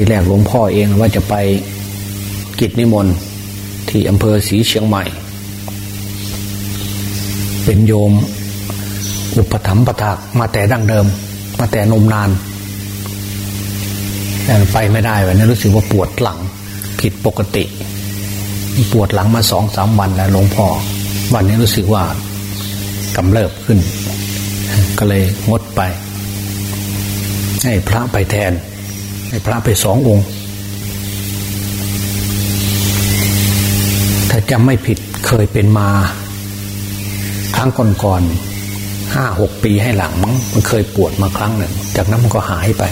ที่แรกหลวงพ่อเองว่าจะไปกิจนิมนต์ที่อำเภอศรีเชียงใหม่ เป็นโยม อุปถัมภ์ประทักมาแต่ดั้งเดิม มาแต่นมนานแต่ไปไม่ได้วันนี้รู้สึกว่าปวดหลังผิดปกติ ปวดหลังมาสองสามวันแล้วหลวงพ่อ วันนี้รู้สึกว่ากำเริบขึ้น ก็เลยงดไป ให้พระไปแทน ให้พระไปสององค์ ถ้าจำไม่ผิดเคยเป็นมา ครั้งก่อนๆห้าหกปีให้หลังมันเคยปวดมาครั้งหนึ่ง จากนั้นมันก็หายไป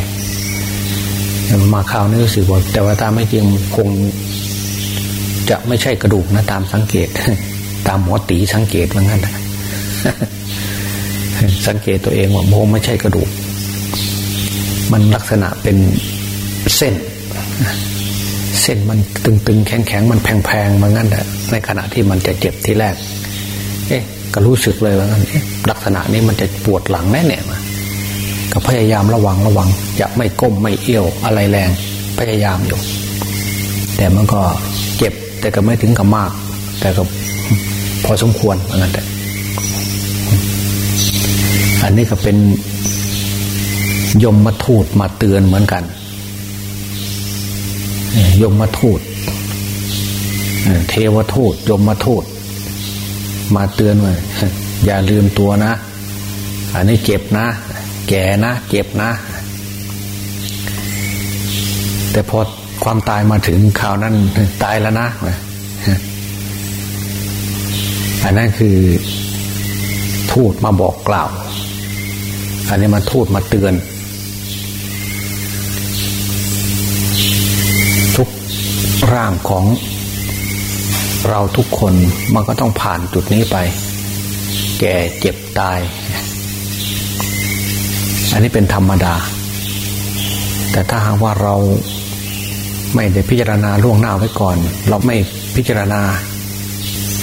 มาคราวนี้รู้สึกว่าแต่ว่าตามไม่จริงคง จะไม่ใช่กระดูกนะ ตามสังเกต ตามหมอตีสังเกตว่างั้นนะสังเกตตัวเองว่าโมไม่ใช่กระดูก มันลักษณะเป็น เส้น เส้นมันตึงๆ แข็งๆ มันแพงๆมางั้นแหละในขณะที่มันจะเจ็บที่แรก เอ๊ะ ก็รู้สึกเลยว่างั้นลักษณะนี้มันจะปวดหลังแน่เนี่ยมาก็พยายามระวังระวังจะไม่ก้มไม่เอี้ยวอะไรแรง พยายามอยู่ แต่มันก็เจ็บแต่ก็ไม่ถึงกับมาก แต่ก็พอสมควรเหมือนกันแต่อันนี้ก็เป็นยมมาทูตมาเตือนเหมือนกัน ยมมาทูตเทวทูตยมมาทูตมาเตือนว่าอย่าลืมตัวนะ อันนี้เจ็บนะ แก่นะ เจ็บนะ แต่พอความตายมาถึงข่าวนั้นตายแล้วนะอันนั้นคือทูตมาบอกกล่าว อันนี้มันทูตมาเตือน ทุก ร่างของเราทุกคนมันก็ต้องผ่านจุดนี้ไป แก่เจ็บตาย อันนี้เป็นธรรมดา แต่ถ้าหากว่าเราไม่ได้พิจารณาล่วงหน้าไว้ก่อน เราไม่พิจารณา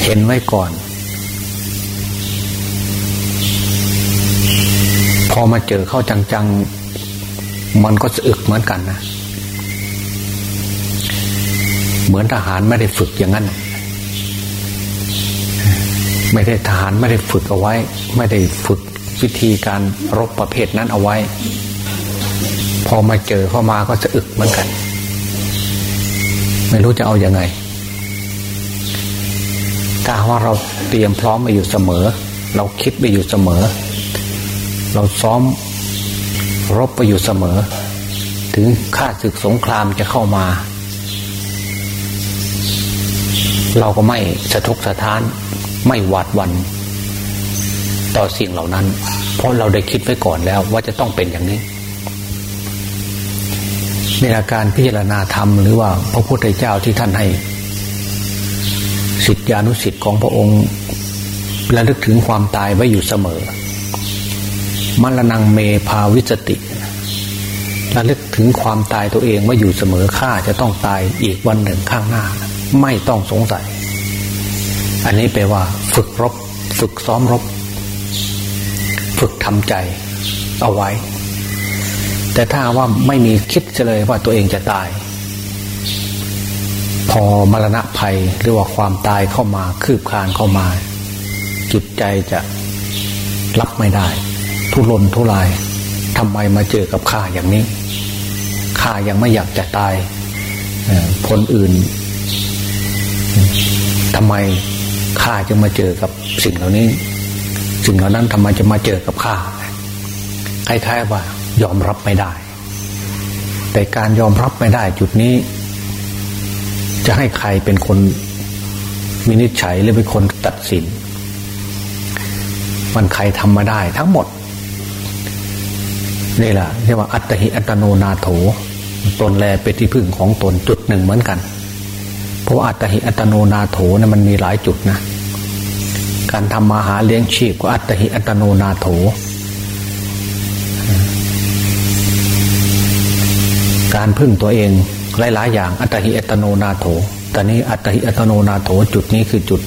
เห็นไว้ก่อน พอมาเจอเข้าจัง ๆ มันก็สะอึกเหมือนกันนะ เหมือนทหารไม่ได้ฝึกอย่างนั้น ไม่ได้ทหารไม่ได้ฝึกเอาไว้ ไม่ได้ฝึกวิธีการรบประเภทนั้นเอาไว้ พอมาเจอเข้ามาก็จะอึกเหมือนกัน ไม่รู้จะเอาอยัางไงถ้าว่าเราเตรียมพร้อมมาอยู่เสมอ เราคิดไปอยู่เสมอ เราซ้อมรบไปอยู่เสมอ ถึงข้าศึกสงครามจะเข้ามา เราก็ไม่สะทกสะท้าน ไม่หวาดวัน ต่อสิ่งเหล่านั้น เพราะเราได้คิดไว้ก่อนแล้ว ว่าจะต้องเป็นอย่างนี้ในอาการพิจารณาธรรมหรือว่าพระพุทธเจ้าที่ท่านให้สิทธิานุสิทธิ์ของพระองค์ระลึกถึงความตายไว้อยู่เสมอมรณงเมภาวิสติระลึกถึงความตายตัวเองไว่าอยู่เสมอข้าจะต้องตายอีกวันหนึ่งข้างหน้า ไม่ต้องสงสัย อันนี้แปลว่า ฝึกรบ ฝึกซ้อมรบ ฝึกทำใจเอาไว้ แต่ถ้าว่าไม่มีคิดเลยว่าตัวเองจะตาย พอมรณะภัยหรือว่าความตายเข้ามา คืบคลานเข้ามา จิตใจจะรับไม่ได้ ทุรนทุรายทำไมมาเจอกับข้าอย่างนี้ข้ายังไม่อยากจะตายคนอื่น ทำไมข้าจึงมาเจอกับสิ่งเหล่านี้ สิ่งเหล่านั้นทำไมจะมาเจอกับข้าคล้ายๆว่ายอมรับไม่ได้ แต่การยอมรับไม่ได้จุดนี้ จะให้ใครเป็นคนวินิจฉัยหรือเป็นคนตัดสิน มันใครทำมาได้ทั้งหมดนี่แหละเรียกว่าอัตหิอัตโนนาโถตนแลเป็นที่พึ่งของตนจุดหนึ่งเหมือนกัน เพราะอัตหิอัตโนนาโถนะ่ยมันมีหลายจุดนะ การทำมาหาเลี้ยงชีพก็อัตหิอัตโนนาโถ การพึ่งตัวเองหลายๆอย่าง อัตหิอัตโนนาโถแต่นี้อัตหิอัตโนนาโถจุดนี้คือจุด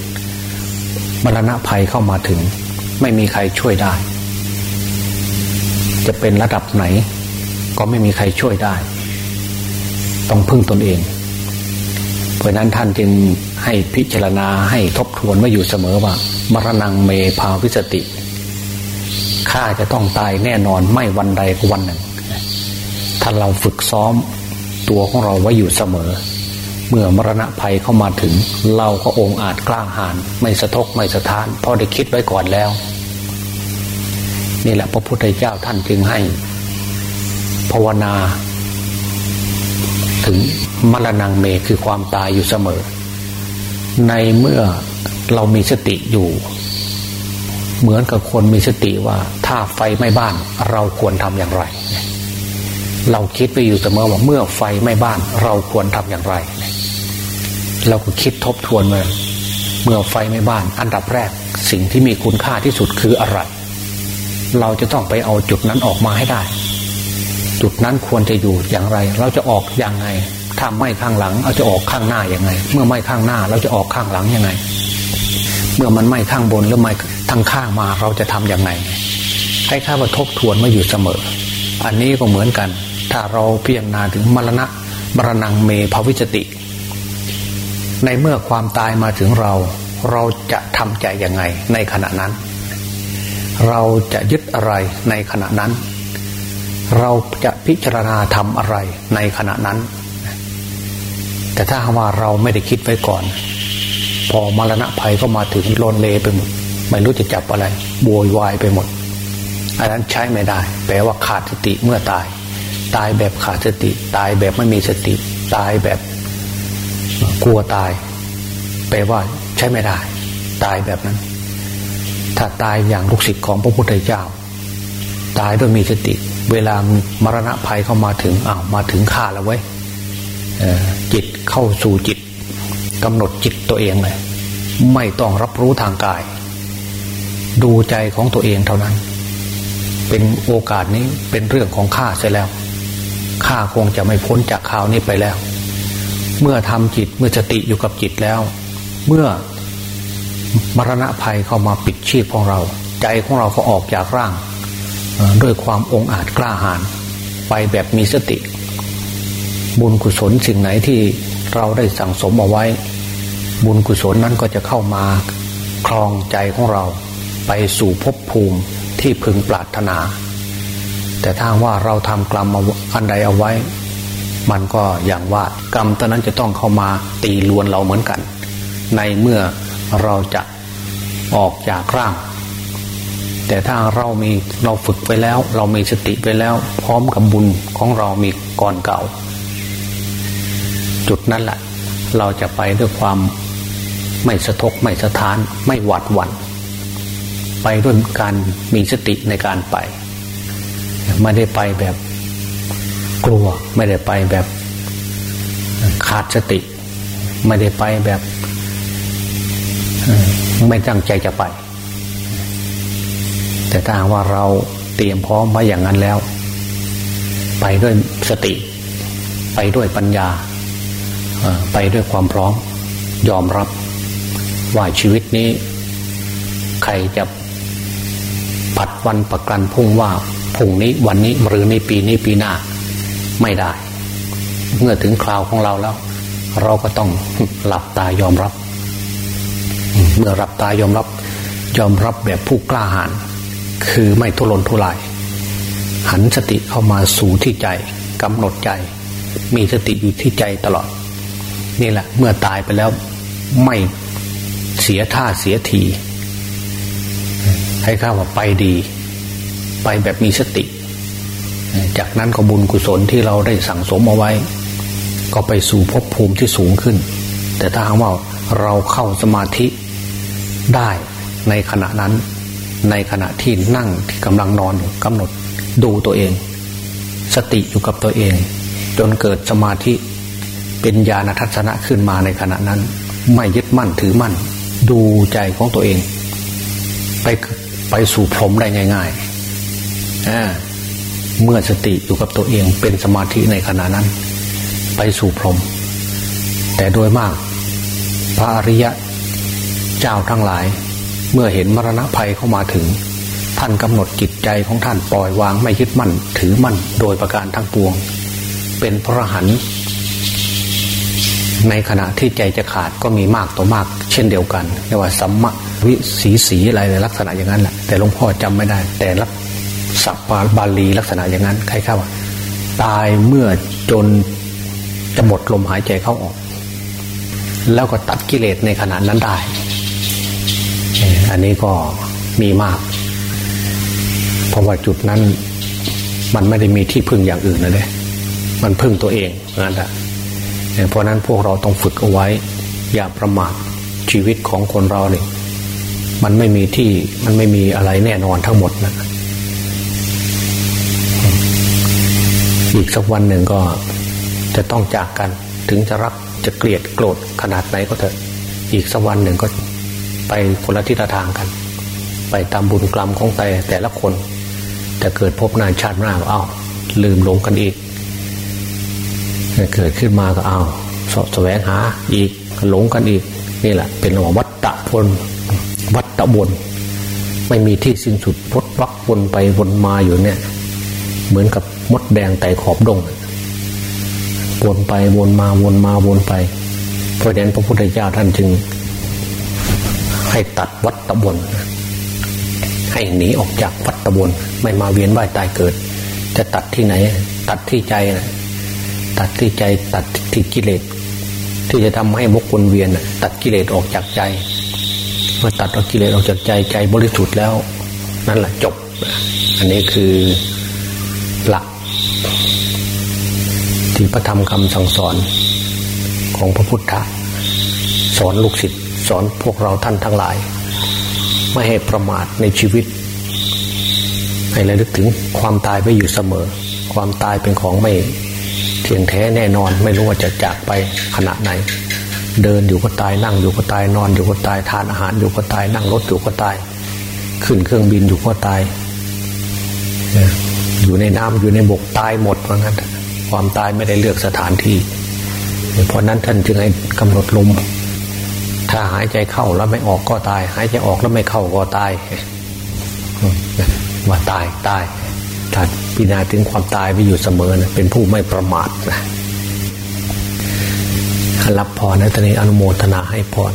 มรณะภัยเข้ามาถึง ไม่มีใครช่วยได้ จะเป็นระดับไหน ก็ไม่มีใครช่วยได้ ต้องพึ่งตนเอง เพราะนั้นท่านจึงให้พิจารณาให้ทบทวนไว้อยู่เสมอว่า มรณงเมภาวิสติข้าจะต้องตายแน่นอนไม่วันใดก็วันหนึ่งถ้าเราฝึกซ้อมตัวของเราไว้อยู่เสมอ เมื่อมรณะภัยเข้ามาถึง เราก็องอาจกล้าหาญไม่สะทกไม่สะท้านเพราะได้คิดไว้ก่อนแล้ว นี่แหละพระพุทธเจ้าท่านจึงให้ ภาวนา ถึงมรณงเมคือความตายอยู่เสมอ ในเมื่อเรามีสติอยู่ เหมือนกับคนมีสติว่าถ้าไฟไหม้บ้านเราควรทำอย่างไร เราคิดไปอยู่เสมอว่าเมื่อไฟไหม้บ้านเราควรทำอย่างไร เราก็คิดทบทวนมาเมื่อไฟไหม้บ้าน อันดับแรกสิ่งที่มีคุณค่าที่สุดคืออะไร เราจะต้องไปเอาจุดนั้นออกมาให้ได้ จุดนั้นควรจะอยู่อย่างไร เราจะออกอย่างไงถ้าไม่ข้างหลังเราจะออกข้างหน้าอย่างไง เมื่อไม่ข้างหน้าเราจะออกข้างหลังยังไง เมื่อมันไม่ข้างบนหรือไม่ทางข้างมาเราจะทํำยังไง ให้ข้าพทบทวนมาอยู่เสมอ อันนี้ก็เหมือนกัน ถ้าเราเพียรนาถึงมรณะมรณงเมภวิจติ ในเมื่อความตายมาถึงเรา เราจะทำใจยังไงในขณะนั้น เราจะยึดอะไรในขณะนั้น เราจะพิจารณาทำอะไรในขณะนั้น แต่ถ้าว่าเราไม่ได้คิดไว้ก่อน พอมรณะภัยก็มาถึงโลนเลไปหมด ไม่รู้จะจับอะไรบวยวายไปหมด อันนั้นใช้ไม่ได้ แปลว่าขาดสติเมื่อตาย ตายแบบขาดสติ ตายแบบไม่มีสติ ตายแบบกลัวตาย แปลว่าใช้ไม่ได้ ตายแบบนั้น ถ้าตายอย่างลูกศิษย์ของพระพุทธเจ้า ตายด้วยมีสติ เวลามรณะภัยเข้ามาถึงอ้าวมาถึงข่าแล้วเว้ยจิตเข้าสู่จิตกำหนดจิตตัวเองเลย ไม่ต้องรับรู้ทางกาย ดูใจของตัวเองเท่านั้น เป็นโอกาสนี้เป็นเรื่องของข้าเสียแล้วข้าคงจะไม่พ้นจากข่าวนี้ไปแล้ว เมื่อทำจิตเมื่อสติอยู่กับจิตแล้ว เมื่อมรณะภัยเข้ามาปิดชีพของเรา ใจของเราก็ออกจากร่าง ด้วยความองอาจกล้าหาญไปแบบมีสติ บุญกุศลสิ่งไหนที่เราได้สั่งสมเอาไว้ บุญกุศลนั้นก็จะเข้ามาคลองใจของเราไปสู่ภพภูมิที่พึงปรารถนา แต่ถ้าว่าเราทำกรรมอันใดเอาไว้ มันก็อย่างว่ากรรมตอนนั้นจะต้องเข้ามาตีลวนเราเหมือนกัน ในเมื่อเราจะออกจากร่าง แต่ถ้าเรามีเราฝึกไปแล้ว เรามีสติไปแล้ว พร้อมกับบุญของเรามีก่อนเก่า จุดนั้นแหละเราจะไปด้วยความไม่สะทกไม่สะท้านไม่หวาดหวัน่นไปด้วยการมีสติในการไป ไม่ได้ไปแบบกลัว ไม่ได้ไปแบบขาดสติ ไม่ได้ไปแบบ ไม่ตั้งใจจะไป แต่ถ้าว่าเราเตรียมพร้อมไว้อย่างนั้นแล้ว ไปด้วยสติ ไปด้วยปัญญาไปด้วยความพร้อม ยอมรับว่าชีวิตนี้ ใครจะปัดวันประกันพุ่งว่าพุ่งนี้วันนี้หรือในปีนี้ปีหน้า ไม่ได้ เมื่อถึงคราวของเราแล้ว เราก็ต้องหลับตายอมรับ เมื่อหลับตายอมรับ ยอมรับแบบผู้กล้าหาญ คือไม่ทุรนทุราย หันสติเข้ามาสู่ที่ใจกำหนดใจ มีสติอยู่ที่ใจตลอด นี่แหละ เมื่อตายไปแล้วไม่เสียท่าเสียที ให้ข้าว่าไปดี ไปแบบมีสติ จากนั้นก็บุญกุศลที่เราได้สั่งสมเอาไว้ ก็ไปสู่ภพภูมิที่สูงขึ้น แต่ถ้าหากว่าเราเข้าสมาธิได้ในขณะนั้น ในขณะที่นั่งที่กำลังนอนอยู่กำหนดดูตัวเอง สติอยู่กับตัวเอง จนเกิดสมาธิเป็นญาณทัศนะขึ้นมาในขณะนั้น ไม่ยึดมั่นถือมั่น ดูใจของตัวเอง ไปไปสู่พรมได้ง่ายๆเมื่อสติอยู่กับตัวเองเป็นสมาธิในขณะนั้น ไปสู่พรม แต่โดยมาก พระอริยะเจ้าทั้งหลาย เมื่อเห็นมรณะภัยเข้ามาถึง ท่านกำหนดจิตใจของท่านปล่อยวางไม่ยึดมั่น ถือมั่นโดยประการทั้งปวง เป็นพระหันในขณะที่ใจจะขาดก็มีมากต่อมาก เช่นเดียวกันเรียกว่าสัมมวิสีสีอะไรในลักษณะอย่างนั้นแหละแต่หลวงพ่อจำไม่ได้ แต่ละสัพบาลีลักษณะอย่างนั้นใครเข้าว่าตายเมื่อจนจะหมดลมหายใจเข้าออก แล้วก็ตัดกิเลสในขณะนั้นได้ อันนี้ก็มีมาก เพราะว่าจุดนั้น มันไม่ได้มีที่พึ่งอย่างอื่นนะเด้มันพึ่งตัวเองนั่นแหละเพราะนั้นพวกเราต้องฝึกเอาไว้ อย่าประมาทชีวิตของคนเราเนี่ยมันไม่มีที่มันไม่มีอะไรแน่นอนทั้งหมดนะอีกสักวันหนึ่งก็จะต้องจากกัน ถึงจะรักจะเกลียดโกรธขนาดไหนก็เถอะ อีกสักวันหนึ่งก็ ไปคนละทิศทางกัน ไปตามบุญกรรมของแต่แต่ละคน แต่เกิดพบนานชาติหน้าก็อ้าลืมหลงกันอีก เกิดขึ้นมาก็เอ้าวสะแสวงหาอีกหลงกันอีกนี่แหละ เป็นวัฏฏะพลวัฏฏะบนไม่มีที่สิ้นสุดพดวักวนไปวนมาอยู่เนี่ย เหมือนกับมดแดงไต่ขอบดงวนไปวนมาวนมาวนไปเพราะฉะนั้นพระพุทธเจ้าท่านจึง ให้ตัดวัฏฏะบนให้หนีออกจากวัฏฏะบนไม่มาเวียนว่ายตายเกิด จะตัดที่ไหน ตัดที่ใจนะตัดที่ใจตัดที่กิเลสที่จะทำให้วกวนเวียนตัดกิเลสออกจากใจเมื่อตัดออกกิเลสออกจากใจใจบริสุทธิ์แล้ว นั่นแหละจบ อันนี้คือหลักที่พระธรรมคำสั่งสอนของพระพุทธสอนลูกศิษย์ สอนพวกเราท่านทั้งหลาย ไม่ให้ประมาทในชีวิต ให้ระลึกถึงความตายไว้อยู่เสมอ ความตายเป็นของไม่เที่ยงแท้แน่นอน ไม่รู้ว่าจะจากไปขณะไหน เดินอยู่ก็ตายนั่งอยู่ก็ตายนอนอยู่ก็ตายทานอาหารอยู่ก็ตายนั่งรถอยู่ก็ตาย ขึ้นเครื่องบินอยู่ก็ตาย อยู่ในน้ำอยู่ในบกตายหมดเพราะงั้น ความตายไม่ได้เลือกสถานที่เพราะนั้นท่านจึงให้กำหนดลม ถ้าหายใจเข้าแล้วไม่ออกก็ตาย หายใจออกแล้วไม่เข้าก็ตายว่าตายตายถ้าพิจารณาถึงความตายไปอยู่เสมอนะเป็นผู้ไม่ประมาทนะรับพรนะตอนนี้อนุโมทนาให้พร